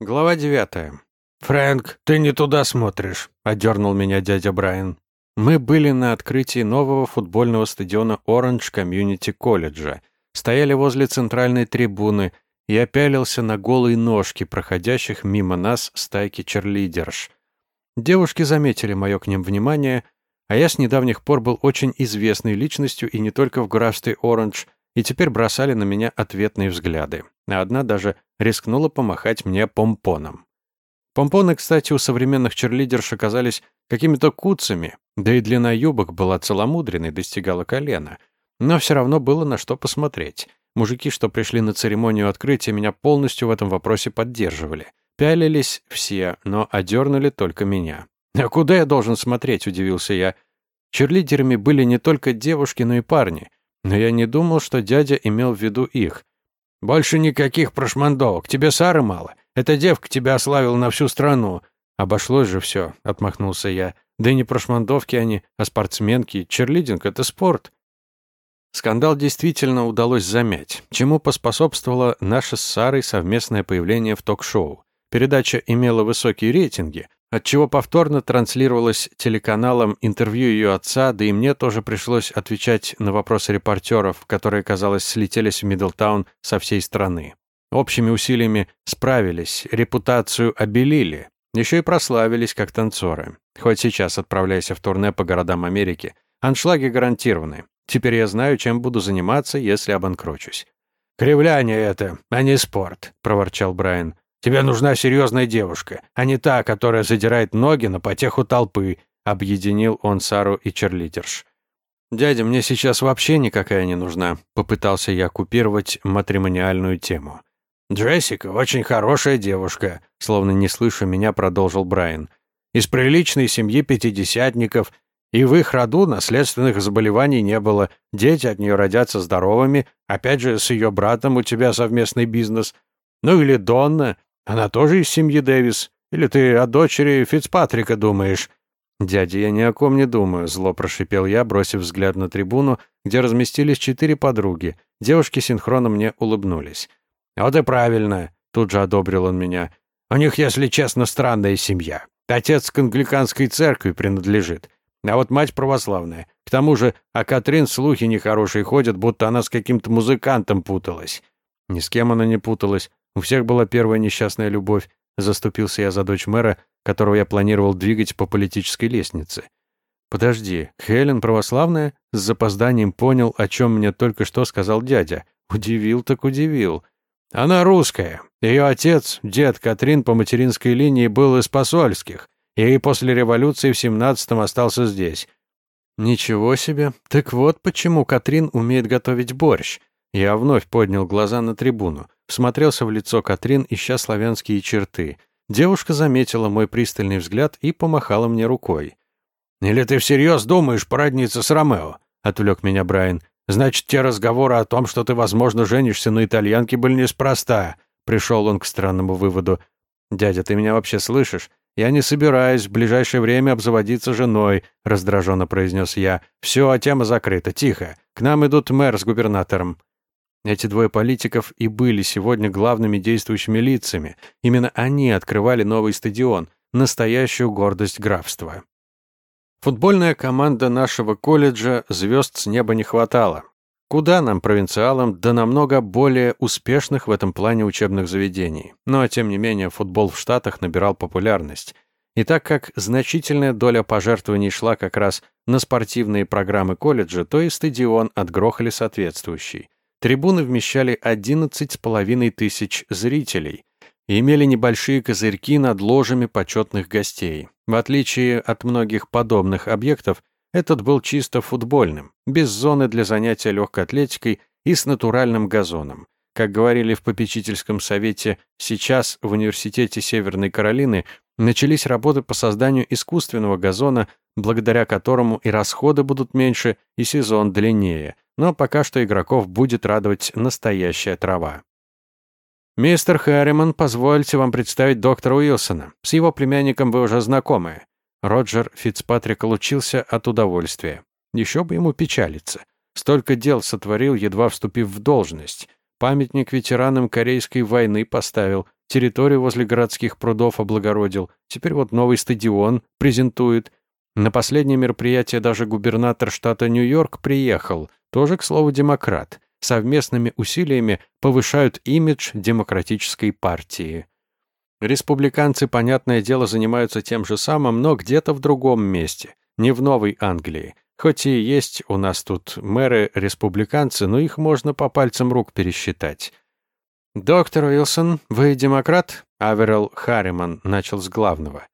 Глава девятая. «Фрэнк, ты не туда смотришь», — одернул меня дядя Брайан. Мы были на открытии нового футбольного стадиона Оранж Комьюнити колледжа, стояли возле центральной трибуны, и я пялился на голые ножки проходящих мимо нас стайки черлидерш. Девушки заметили мое к ним внимание, а я с недавних пор был очень известной личностью и не только в графстве Оранж, и теперь бросали на меня ответные взгляды а одна даже рискнула помахать мне помпоном. Помпоны, кстати, у современных черлидерш оказались какими-то куцами, да и длина юбок была целомудренной, достигала колена. Но все равно было на что посмотреть. Мужики, что пришли на церемонию открытия, меня полностью в этом вопросе поддерживали. Пялились все, но одернули только меня. «А куда я должен смотреть?» – удивился я. Черлидерами были не только девушки, но и парни. Но я не думал, что дядя имел в виду их. «Больше никаких прошмандовок. Тебе Сары мало. Эта девка тебя ославила на всю страну». «Обошлось же все», — отмахнулся я. «Да и не прошмандовки они, а спортсменки. Черлидинг — это спорт». Скандал действительно удалось замять, чему поспособствовало наше с Сарой совместное появление в ток-шоу. Передача имела высокие рейтинги, отчего повторно транслировалось телеканалом интервью ее отца, да и мне тоже пришлось отвечать на вопросы репортеров, которые, казалось, слетелись в Мидлтаун со всей страны. Общими усилиями справились, репутацию обелили, еще и прославились как танцоры. Хоть сейчас отправляйся в турне по городам Америки, аншлаги гарантированы. Теперь я знаю, чем буду заниматься, если обанкрочусь. «Кривляние это, а не спорт», — проворчал Брайан. Тебе нужна серьезная девушка, а не та, которая задирает ноги на потеху толпы», — объединил он Сару и черлидерш. «Дядя, мне сейчас вообще никакая не нужна», — попытался я купировать матримониальную тему. «Джессика очень хорошая девушка», — словно не слыша меня, продолжил Брайан. «Из приличной семьи пятидесятников, и в их роду наследственных заболеваний не было, дети от нее родятся здоровыми, опять же, с ее братом у тебя совместный бизнес. Ну или Донна, она тоже из семьи Дэвис? Или ты о дочери Фицпатрика думаешь?» «Дядя, я ни о ком не думаю», — зло прошипел я, бросив взгляд на трибуну, где разместились четыре подруги. Девушки синхронно мне улыбнулись. «Вот и правильно», — тут же одобрил он меня. «У них, если честно, странная семья. Отец к англиканской церкви принадлежит, а вот мать православная. К тому же о Катрин слухи нехорошие ходят, будто она с каким-то музыкантом путалась». Ни с кем она не путалась. У всех была первая несчастная любовь. Заступился я за дочь мэра, которого я планировал двигать по политической лестнице. Подожди, Хелен православная? С запозданием понял, о чем мне только что сказал дядя. Удивил так удивил. Она русская. Ее отец, дед Катрин по материнской линии, был из посольских. И после революции в семнадцатом остался здесь. Ничего себе. Так вот почему Катрин умеет готовить борщ. Я вновь поднял глаза на трибуну. Всмотрелся в лицо Катрин, ища славянские черты. Девушка заметила мой пристальный взгляд и помахала мне рукой. «Или ты всерьез думаешь породниться с Ромео?» — отвлек меня Брайан. «Значит, те разговоры о том, что ты, возможно, женишься на итальянке, были неспроста». Пришел он к странному выводу. «Дядя, ты меня вообще слышишь? Я не собираюсь в ближайшее время обзаводиться женой», — раздраженно произнес я. «Все, тема закрыта. Тихо. К нам идут мэр с губернатором». Эти двое политиков и были сегодня главными действующими лицами. Именно они открывали новый стадион, настоящую гордость графства. Футбольная команда нашего колледжа звезд с неба не хватало. Куда нам, провинциалам, да намного более успешных в этом плане учебных заведений. Но, тем не менее, футбол в Штатах набирал популярность. И так как значительная доля пожертвований шла как раз на спортивные программы колледжа, то и стадион отгрохали соответствующий. Трибуны вмещали 11,5 тысяч зрителей и имели небольшие козырьки над ложами почетных гостей. В отличие от многих подобных объектов, этот был чисто футбольным, без зоны для занятия легкой атлетикой и с натуральным газоном. Как говорили в попечительском совете, сейчас в Университете Северной Каролины начались работы по созданию искусственного газона, благодаря которому и расходы будут меньше, и сезон длиннее, но пока что игроков будет радовать настоящая трава. «Мистер Харриман, позвольте вам представить доктора Уилсона. С его племянником вы уже знакомы». Роджер Фицпатрик лучился от удовольствия. Еще бы ему печалиться. Столько дел сотворил, едва вступив в должность. Памятник ветеранам Корейской войны поставил, территорию возле городских прудов облагородил. Теперь вот новый стадион презентует. На последнее мероприятие даже губернатор штата Нью-Йорк приехал, тоже, к слову, демократ. Совместными усилиями повышают имидж демократической партии. Республиканцы, понятное дело, занимаются тем же самым, но где-то в другом месте, не в Новой Англии. Хоть и есть у нас тут мэры-республиканцы, но их можно по пальцам рук пересчитать. «Доктор Уилсон, вы демократ?» Аверел Харриман начал с главного.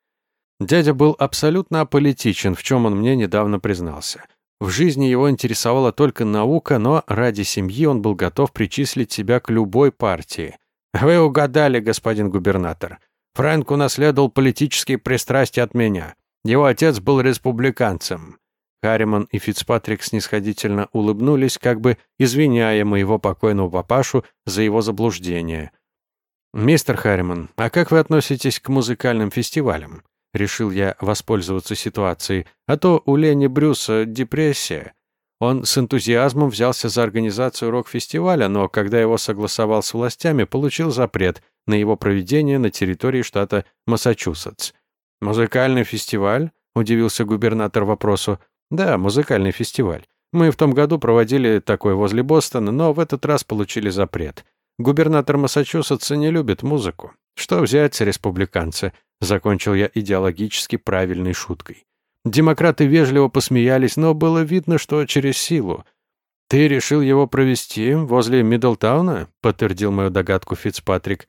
Дядя был абсолютно аполитичен, в чем он мне недавно признался. В жизни его интересовала только наука, но ради семьи он был готов причислить себя к любой партии. «Вы угадали, господин губернатор. Фрэнк унаследовал политические пристрастия от меня. Его отец был республиканцем. Харриман и Фицпатрик снисходительно улыбнулись, как бы извиняя моего покойного папашу за его заблуждение. «Мистер Харриман, а как вы относитесь к музыкальным фестивалям?» Решил я воспользоваться ситуацией, а то у Лени Брюса депрессия. Он с энтузиазмом взялся за организацию рок-фестиваля, но когда его согласовал с властями, получил запрет на его проведение на территории штата Массачусетс. «Музыкальный фестиваль?» — удивился губернатор вопросу. Да, музыкальный фестиваль. Мы в том году проводили такой возле Бостона, но в этот раз получили запрет. Губернатор Массачусетса не любит музыку. Что взять, республиканцы? Закончил я идеологически правильной шуткой. Демократы вежливо посмеялись, но было видно, что через силу. «Ты решил его провести возле Миддлтауна?» — подтвердил мою догадку Фицпатрик.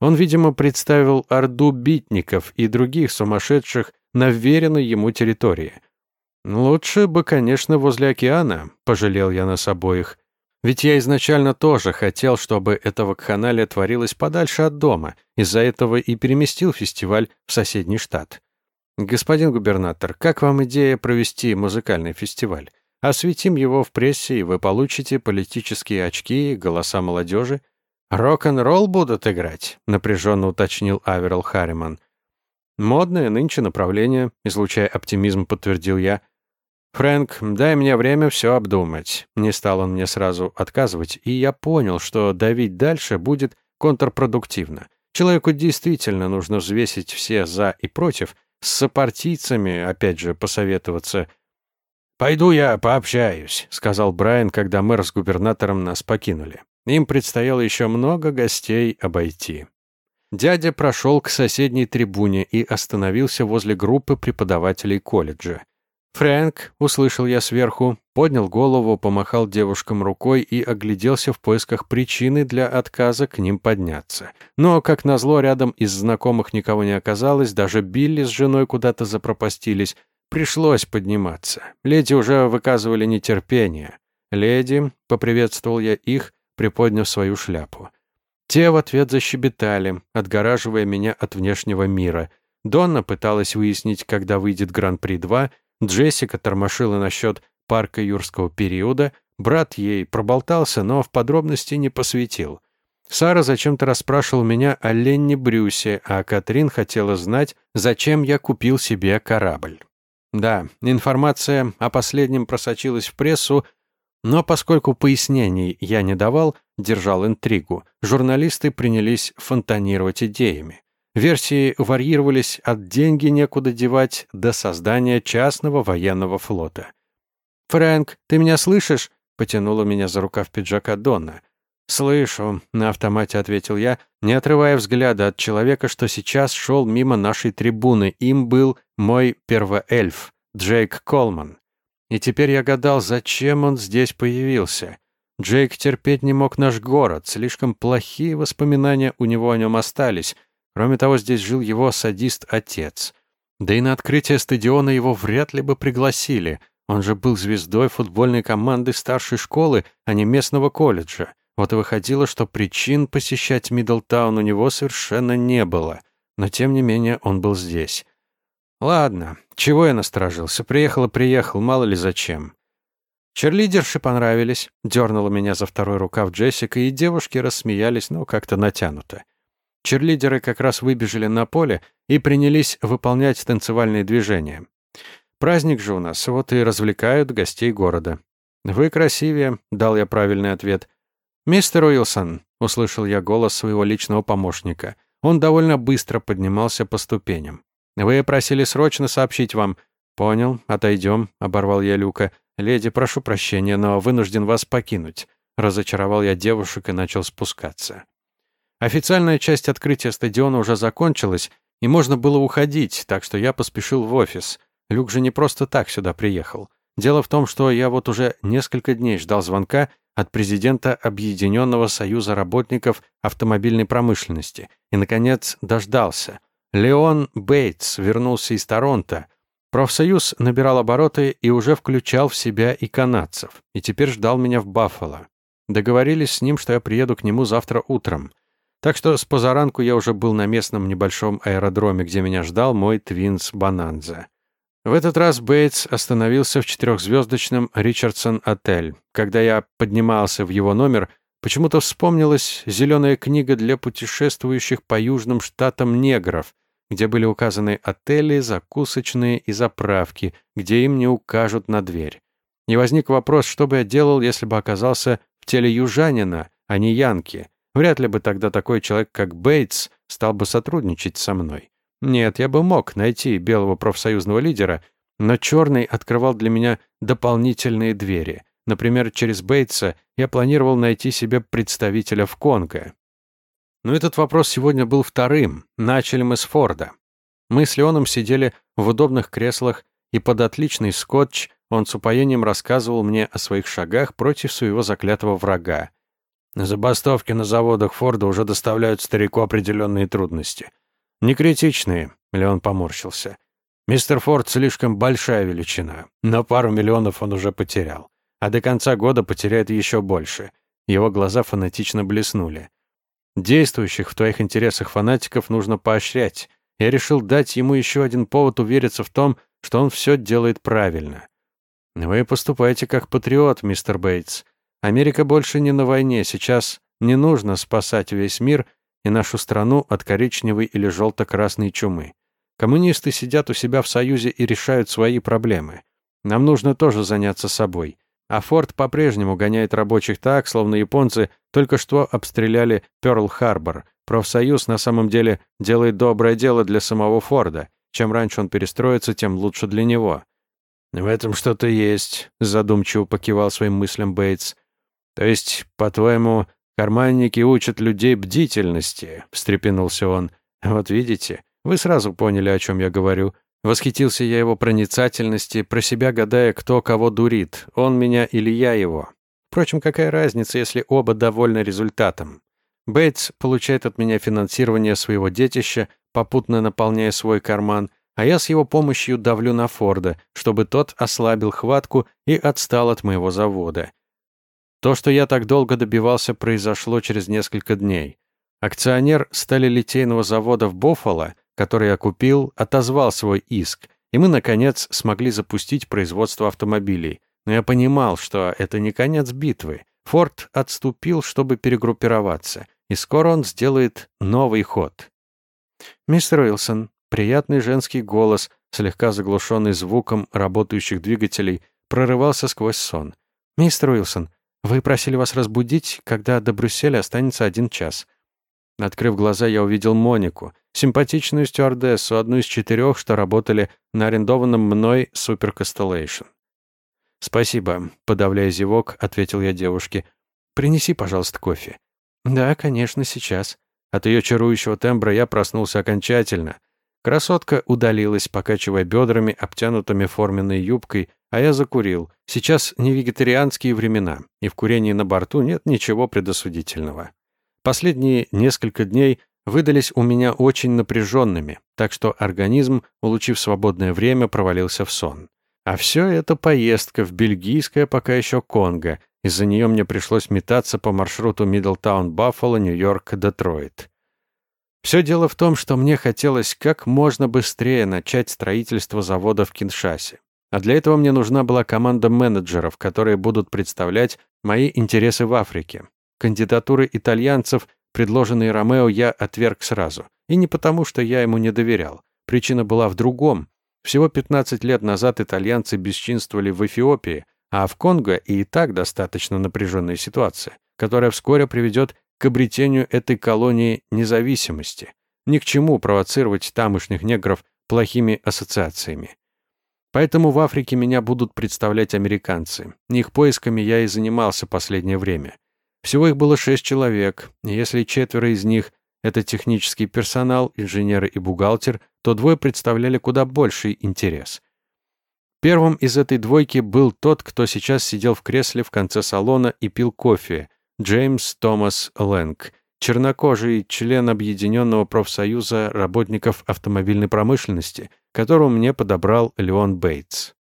Он, видимо, представил орду битников и других сумасшедших на вверенной ему территории — «Лучше бы, конечно, возле океана», — пожалел я нас обоих. Ведь я изначально тоже хотел, чтобы эта вакханалия творилась подальше от дома, из-за этого и переместил фестиваль в соседний штат. «Господин губернатор, как вам идея провести музыкальный фестиваль? Осветим его в прессе, и вы получите политические очки и голоса молодежи. Рок-н-ролл будут играть», — напряженно уточнил Аверл Харриман. «Модное нынче направление», — излучая оптимизм, подтвердил я. «Фрэнк, дай мне время все обдумать». Не стал он мне сразу отказывать, и я понял, что давить дальше будет контрпродуктивно. Человеку действительно нужно взвесить все «за» и «против», с сопартийцами, опять же, посоветоваться. «Пойду я пообщаюсь», — сказал Брайан, когда мэр с губернатором нас покинули. Им предстояло еще много гостей обойти. Дядя прошел к соседней трибуне и остановился возле группы преподавателей колледжа. «Фрэнк», — услышал я сверху, поднял голову, помахал девушкам рукой и огляделся в поисках причины для отказа к ним подняться. Но, как назло, рядом из знакомых никого не оказалось, даже Билли с женой куда-то запропастились. Пришлось подниматься. Леди уже выказывали нетерпение. «Леди», — поприветствовал я их, приподняв свою шляпу. Те в ответ защебетали, отгораживая меня от внешнего мира. Донна пыталась выяснить, когда выйдет Гран-при 2, Джессика тормошила насчет парка юрского периода, брат ей проболтался, но в подробности не посвятил. Сара зачем-то расспрашивала меня о Ленне Брюсе, а Катрин хотела знать, зачем я купил себе корабль. Да, информация о последнем просочилась в прессу, но поскольку пояснений я не давал, держал интригу, журналисты принялись фонтанировать идеями. Версии варьировались от «деньги некуда девать» до создания частного военного флота. «Фрэнк, ты меня слышишь?» — потянула меня за рукав пиджака Донна. «Слышу», — на автомате ответил я, не отрывая взгляда от человека, что сейчас шел мимо нашей трибуны. Им был мой первоэльф, Джейк Колман. И теперь я гадал, зачем он здесь появился. Джейк терпеть не мог наш город, слишком плохие воспоминания у него о нем остались — Кроме того, здесь жил его садист-отец. Да и на открытие стадиона его вряд ли бы пригласили. Он же был звездой футбольной команды старшей школы, а не местного колледжа. Вот и выходило, что причин посещать Миддлтаун у него совершенно не было. Но тем не менее он был здесь. Ладно, чего я насторожился? Приехал и приехал, мало ли зачем. Черлидерши понравились. Дернула меня за второй рукав Джессика, и девушки рассмеялись, но как-то натянуто. Черлидеры как раз выбежали на поле и принялись выполнять танцевальные движения. Праздник же у нас, вот и развлекают гостей города. «Вы красивее», — дал я правильный ответ. «Мистер Уилсон», — услышал я голос своего личного помощника. Он довольно быстро поднимался по ступеням. «Вы просили срочно сообщить вам». «Понял, отойдем», — оборвал я Люка. «Леди, прошу прощения, но вынужден вас покинуть». Разочаровал я девушек и начал спускаться. Официальная часть открытия стадиона уже закончилась, и можно было уходить, так что я поспешил в офис. Люк же не просто так сюда приехал. Дело в том, что я вот уже несколько дней ждал звонка от президента Объединенного союза работников автомобильной промышленности и, наконец, дождался. Леон Бейтс вернулся из Торонто. Профсоюз набирал обороты и уже включал в себя и канадцев, и теперь ждал меня в Баффало. Договорились с ним, что я приеду к нему завтра утром. Так что с позаранку я уже был на местном небольшом аэродроме, где меня ждал мой твинс Бананза. В этот раз Бейтс остановился в четырехзвездочном Ричардсон-отель. Когда я поднимался в его номер, почему-то вспомнилась зеленая книга для путешествующих по южным штатам негров, где были указаны отели, закусочные и заправки, где им не укажут на дверь. И возник вопрос, что бы я делал, если бы оказался в теле южанина, а не янки. Вряд ли бы тогда такой человек, как Бейтс, стал бы сотрудничать со мной. Нет, я бы мог найти белого профсоюзного лидера, но черный открывал для меня дополнительные двери. Например, через Бейтса я планировал найти себе представителя в Конго. Но этот вопрос сегодня был вторым. Начали мы с Форда. Мы с Леоном сидели в удобных креслах, и под отличный скотч он с упоением рассказывал мне о своих шагах против своего заклятого врага. Забастовки на заводах Форда уже доставляют старику определенные трудности. Не критичные, Леон поморщился. Мистер Форд слишком большая величина. На пару миллионов он уже потерял. А до конца года потеряет еще больше. Его глаза фанатично блеснули. Действующих в твоих интересах фанатиков нужно поощрять. Я решил дать ему еще один повод увериться в том, что он все делает правильно. Вы поступаете как патриот, мистер Бейтс. Америка больше не на войне, сейчас не нужно спасать весь мир и нашу страну от коричневой или желто-красной чумы. Коммунисты сидят у себя в Союзе и решают свои проблемы. Нам нужно тоже заняться собой. А Форд по-прежнему гоняет рабочих так, словно японцы только что обстреляли Пёрл-Харбор. Профсоюз на самом деле делает доброе дело для самого Форда. Чем раньше он перестроится, тем лучше для него. «В этом что-то есть», — задумчиво покивал своим мыслям Бейтс. «То есть, по-твоему, карманники учат людей бдительности?» — встрепенулся он. «Вот видите, вы сразу поняли, о чем я говорю». Восхитился я его проницательности, про себя гадая, кто кого дурит, он меня или я его. Впрочем, какая разница, если оба довольны результатом? Бейтс получает от меня финансирование своего детища, попутно наполняя свой карман, а я с его помощью давлю на Форда, чтобы тот ослабил хватку и отстал от моего завода. То, что я так долго добивался, произошло через несколько дней. Акционер сталелитейного завода в Боффало, который я купил, отозвал свой иск, и мы, наконец, смогли запустить производство автомобилей. Но я понимал, что это не конец битвы. Форд отступил, чтобы перегруппироваться, и скоро он сделает новый ход. «Мистер Уилсон», приятный женский голос, слегка заглушенный звуком работающих двигателей, прорывался сквозь сон. «Мистер Уилсон, вы просили вас разбудить, когда до Брюсселя останется один час». Открыв глаза, я увидел Монику, симпатичную стюардессу, одну из четырех, что работали на арендованном мной Супер Constellation. «Спасибо», — подавляя зевок, ответил я девушке. «Принеси, пожалуйста, кофе». «Да, конечно, сейчас». От ее чарующего тембра я проснулся окончательно. Красотка удалилась, покачивая бедрами, обтянутыми форменной юбкой, а я закурил. Сейчас не вегетарианские времена, и в курении на борту нет ничего предосудительного. Последние несколько дней выдались у меня очень напряженными, так что организм, улучив свободное время, провалился в сон. А все это поездка в бельгийское пока еще Конго. Из-за нее мне пришлось метаться по маршруту Мидлтаун-Баффало, Нью-Йорк, Детройт. Все дело в том, что мне хотелось как можно быстрее начать строительство завода в Киншасе. А для этого мне нужна была команда менеджеров, которые будут представлять мои интересы в Африке. Кандидатуры итальянцев, предложенные Ромео, я отверг сразу. И не потому, что я ему не доверял. Причина была в другом. Всего 15 лет назад итальянцы бесчинствовали в Эфиопии, а в Конго и так достаточно напряженная ситуация, которая вскоре приведет к обретению этой колонии независимости. Ни к чему провоцировать тамошних негров плохими ассоциациями. Поэтому в Африке меня будут представлять американцы. Их поисками я и занимался последнее время. Всего их было шесть человек, если четверо из них — это технический персонал, инженеры и бухгалтер, то двое представляли куда больший интерес. Первым из этой двойки был тот, кто сейчас сидел в кресле в конце салона и пил кофе, Джеймс Томас Лэнг, чернокожий член Объединенного профсоюза работников автомобильной промышленности, которого мне подобрал Леон Бейтс.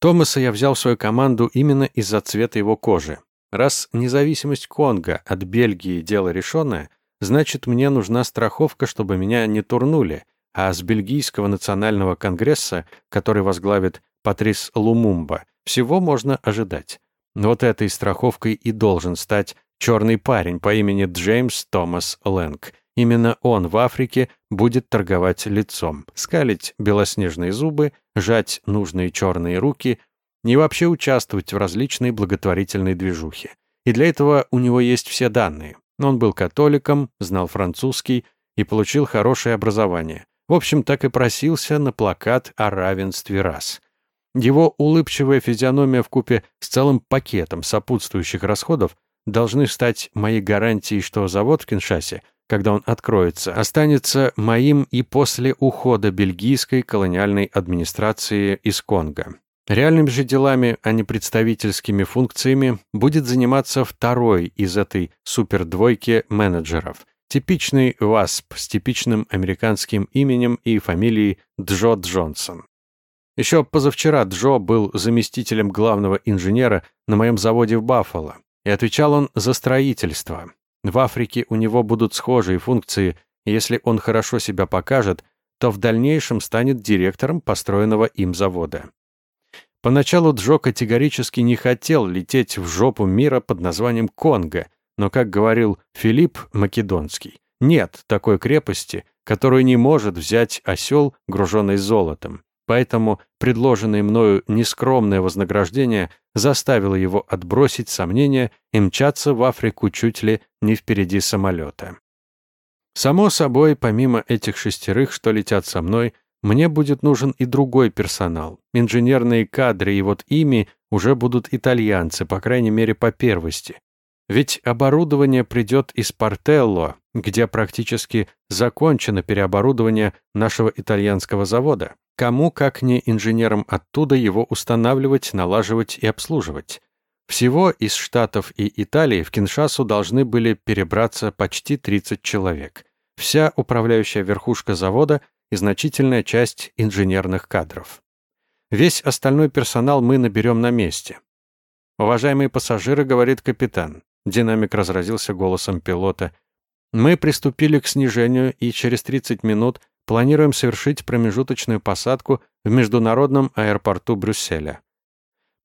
Томаса я взял в свою команду именно из-за цвета его кожи. Раз независимость Конго от Бельгии дело решенное, значит, мне нужна страховка, чтобы меня не турнули, а с Бельгийского национального конгресса, который возглавит Патрис Лумумба, всего можно ожидать. Вот этой страховкой и должен стать черный парень по имени Джеймс Томас Лэнг. Именно он в Африке будет торговать лицом, скалить белоснежные зубы, жать нужные черные руки и вообще участвовать в различной благотворительной движухе. И для этого у него есть все данные. Он был католиком, знал французский и получил хорошее образование. В общем, так и просился на плакат о равенстве рас. Его улыбчивая физиономия в купе с целым пакетом сопутствующих расходов должны стать моей гарантией, что завод в Киншасе, когда он откроется, останется моим и после ухода бельгийской колониальной администрации из Конго. Реальными же делами, а не представительскими функциями, будет заниматься второй из этой супердвойки менеджеров – Типичный ВАСП с типичным американским именем и фамилией Джо Джонсон. Еще позавчера Джо был заместителем главного инженера на моем заводе в Баффало, и отвечал он за строительство. В Африке у него будут схожие функции, и если он хорошо себя покажет, то в дальнейшем станет директором построенного им завода. Поначалу Джо категорически не хотел лететь в жопу мира под названием Конго, но, как говорил Филипп Македонский, нет такой крепости, которую не может взять осел, груженный золотом. Поэтому предложенное мною нескромное вознаграждение заставило его отбросить сомнения и мчаться в Африку чуть ли не впереди самолета. Само собой, помимо этих шестерых, что летят со мной, мне будет нужен и другой персонал. Инженерные кадры, и вот ими уже будут итальянцы, по крайней мере, по первости. Ведь оборудование придет из Портелло, где практически закончено переоборудование нашего итальянского завода. Кому, как не инженерам оттуда, его устанавливать, налаживать и обслуживать? Всего из Штатов и Италии в Киншасу должны были перебраться почти 30 человек. Вся управляющая верхушка завода и значительная часть инженерных кадров. Весь остальной персонал мы наберем на месте. «Уважаемые пассажиры», — говорит капитан, Динамик разразился голосом пилота. Мы приступили к снижению и через 30 минут планируем совершить промежуточную посадку в международном аэропорту Брюсселя.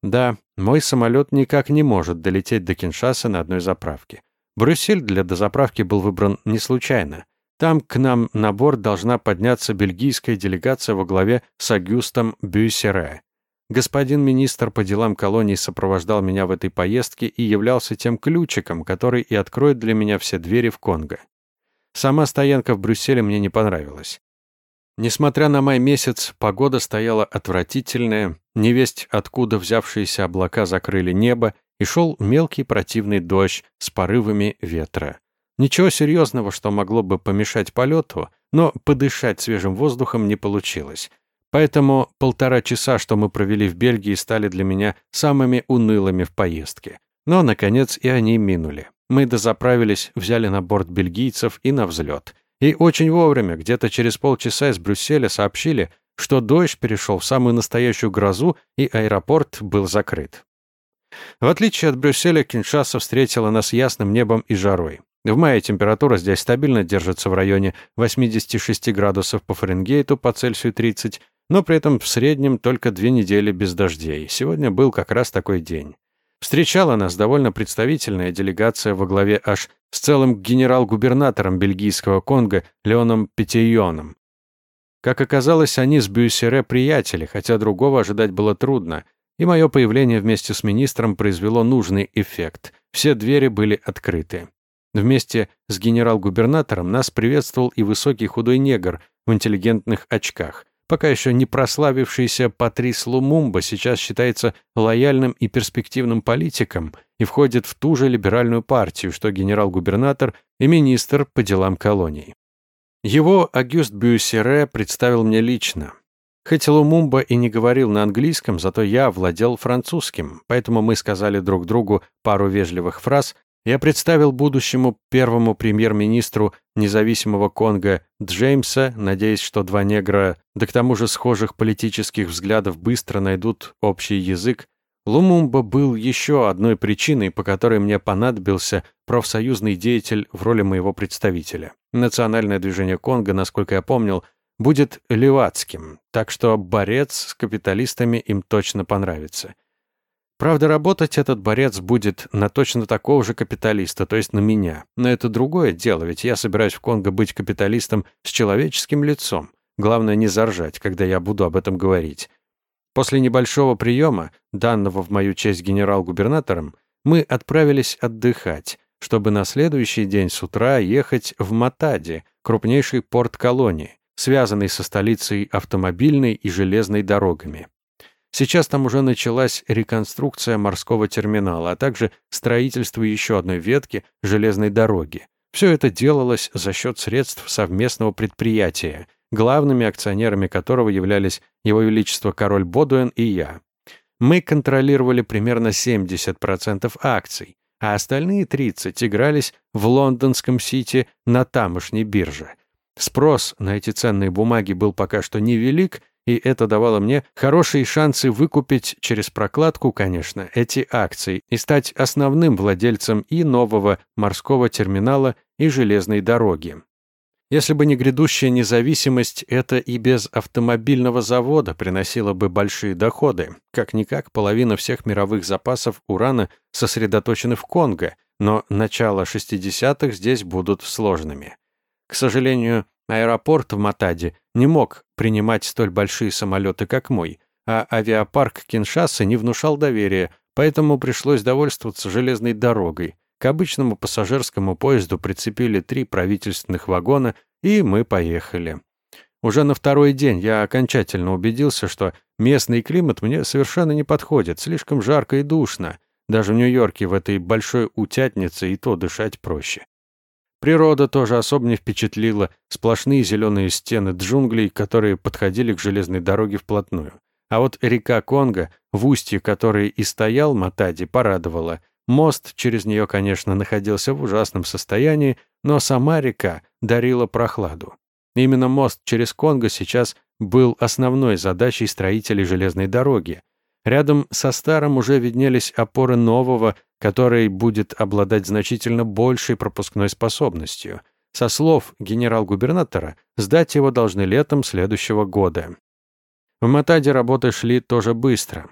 Да, мой самолет никак не может долететь до Киншаса на одной заправке. Брюссель для дозаправки был выбран не случайно. Там к нам на борт должна подняться бельгийская делегация во главе с Агюстом Бюссере. Господин министр по делам колоний сопровождал меня в этой поездке и являлся тем ключиком, который и откроет для меня все двери в Конго. Сама стоянка в Брюсселе мне не понравилась. Несмотря на май месяц, погода стояла отвратительная, невесть откуда взявшиеся облака закрыли небо, и шел мелкий противный дождь с порывами ветра. Ничего серьезного, что могло бы помешать полету, но подышать свежим воздухом не получилось. Поэтому полтора часа, что мы провели в Бельгии, стали для меня самыми унылыми в поездке. Но, наконец, и они минули. Мы дозаправились, взяли на борт бельгийцев и на взлет. И очень вовремя, где-то через полчаса из Брюсселя сообщили, что дождь перешел в самую настоящую грозу, и аэропорт был закрыт. В отличие от Брюсселя, Киншаса встретила нас ясным небом и жарой. В мае температура здесь стабильно держится в районе 86 градусов по Фаренгейту, по Цельсию 30, но при этом в среднем только две недели без дождей. Сегодня был как раз такой день. Встречала нас довольно представительная делегация во главе аж с целым генерал-губернатором бельгийского Конго Леоном Петейоном. Как оказалось, они с Бюссере приятели, хотя другого ожидать было трудно, и мое появление вместе с министром произвело нужный эффект. Все двери были открыты. Вместе с генерал-губернатором нас приветствовал и высокий худой негр в интеллигентных очках. Пока еще не прославившийся Патрис Лумумба сейчас считается лояльным и перспективным политиком и входит в ту же либеральную партию, что генерал-губернатор и министр по делам колоний. Его Агюст Бюссере представил мне лично. Хоть Лумумба и не говорил на английском, зато я владел французским, поэтому мы сказали друг другу пару вежливых фраз, я представил будущему первому премьер-министру независимого Конго Джеймса, надеясь, что два негра, да к тому же схожих политических взглядов, быстро найдут общий язык. Лумумба был еще одной причиной, по которой мне понадобился профсоюзный деятель в роли моего представителя. Национальное движение Конго, насколько я помнил, будет левацким, так что борец с капиталистами им точно понравится. Правда, работать этот борец будет на точно такого же капиталиста, то есть на меня. Но это другое дело, ведь я собираюсь в Конго быть капиталистом с человеческим лицом. Главное не заржать, когда я буду об этом говорить. После небольшого приема, данного в мою честь генерал-губернатором, мы отправились отдыхать, чтобы на следующий день с утра ехать в Матади, крупнейший порт колонии, связанный со столицей автомобильной и железной дорогами. Сейчас там уже началась реконструкция морского терминала, а также строительство еще одной ветки железной дороги. Все это делалось за счет средств совместного предприятия, главными акционерами которого являлись Его Величество Король Бодуэн и я. Мы контролировали примерно 70% акций, а остальные 30 игрались в лондонском Сити на тамошней бирже. Спрос на эти ценные бумаги был пока что невелик, и это давало мне хорошие шансы выкупить через прокладку, конечно, эти акции и стать основным владельцем и нового морского терминала, и железной дороги. Если бы не грядущая независимость, это и без автомобильного завода приносило бы большие доходы. Как-никак, половина всех мировых запасов урана сосредоточены в Конго, но начало 60-х здесь будут сложными. К сожалению, Аэропорт в Матаде не мог принимать столь большие самолеты, как мой, а авиапарк Киншасы не внушал доверия, поэтому пришлось довольствоваться железной дорогой. К обычному пассажирскому поезду прицепили три правительственных вагона, и мы поехали. Уже на второй день я окончательно убедился, что местный климат мне совершенно не подходит, слишком жарко и душно. Даже в Нью-Йорке в этой большой утятнице и то дышать проще. Природа тоже особо не впечатлила, сплошные зеленые стены джунглей, которые подходили к железной дороге вплотную. А вот река Конго, в устье которой и стоял Матади, порадовала. Мост через нее, конечно, находился в ужасном состоянии, но сама река дарила прохладу. Именно мост через Конго сейчас был основной задачей строителей железной дороги. Рядом со старым уже виднелись опоры нового, который будет обладать значительно большей пропускной способностью. Со слов генерал-губернатора, сдать его должны летом следующего года. В Матаде работы шли тоже быстро.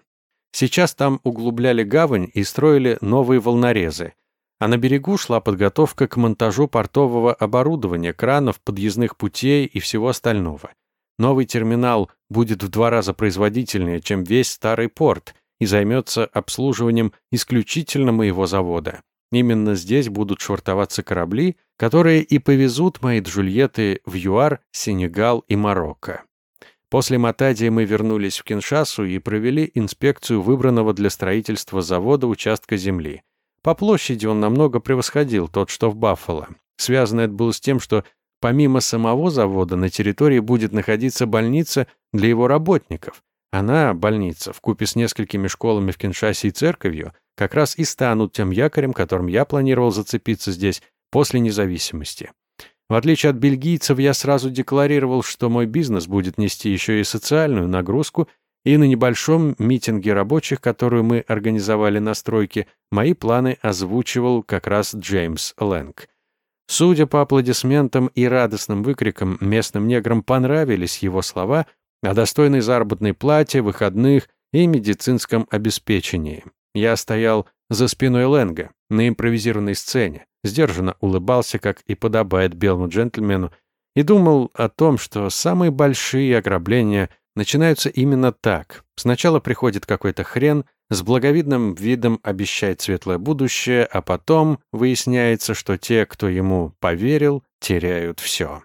Сейчас там углубляли гавань и строили новые волнорезы, а на берегу шла подготовка к монтажу портового оборудования, кранов, подъездных путей и всего остального. Новый терминал будет в два раза производительнее, чем весь старый порт, и займется обслуживанием исключительно моего завода. Именно здесь будут швартоваться корабли, которые и повезут мои Джульетты в ЮАР, Сенегал и Марокко. После Матадии мы вернулись в Киншасу и провели инспекцию выбранного для строительства завода участка земли. По площади он намного превосходил тот, что в Баффало. Связано это было с тем, что помимо самого завода на территории будет находиться больница для его работников, она, больница, вкупе с несколькими школами в Киншасе и церковью, как раз и станут тем якорем, которым я планировал зацепиться здесь после независимости. В отличие от бельгийцев, я сразу декларировал, что мой бизнес будет нести еще и социальную нагрузку, и на небольшом митинге рабочих, которую мы организовали на стройке, мои планы озвучивал как раз Джеймс Лэнг. Судя по аплодисментам и радостным выкрикам, местным неграм понравились его слова — о достойной заработной плате, выходных и медицинском обеспечении. Я стоял за спиной Лэнга на импровизированной сцене, сдержанно улыбался, как и подобает белому джентльмену, и думал о том, что самые большие ограбления начинаются именно так. Сначала приходит какой-то хрен, с благовидным видом обещает светлое будущее, а потом выясняется, что те, кто ему поверил, теряют все.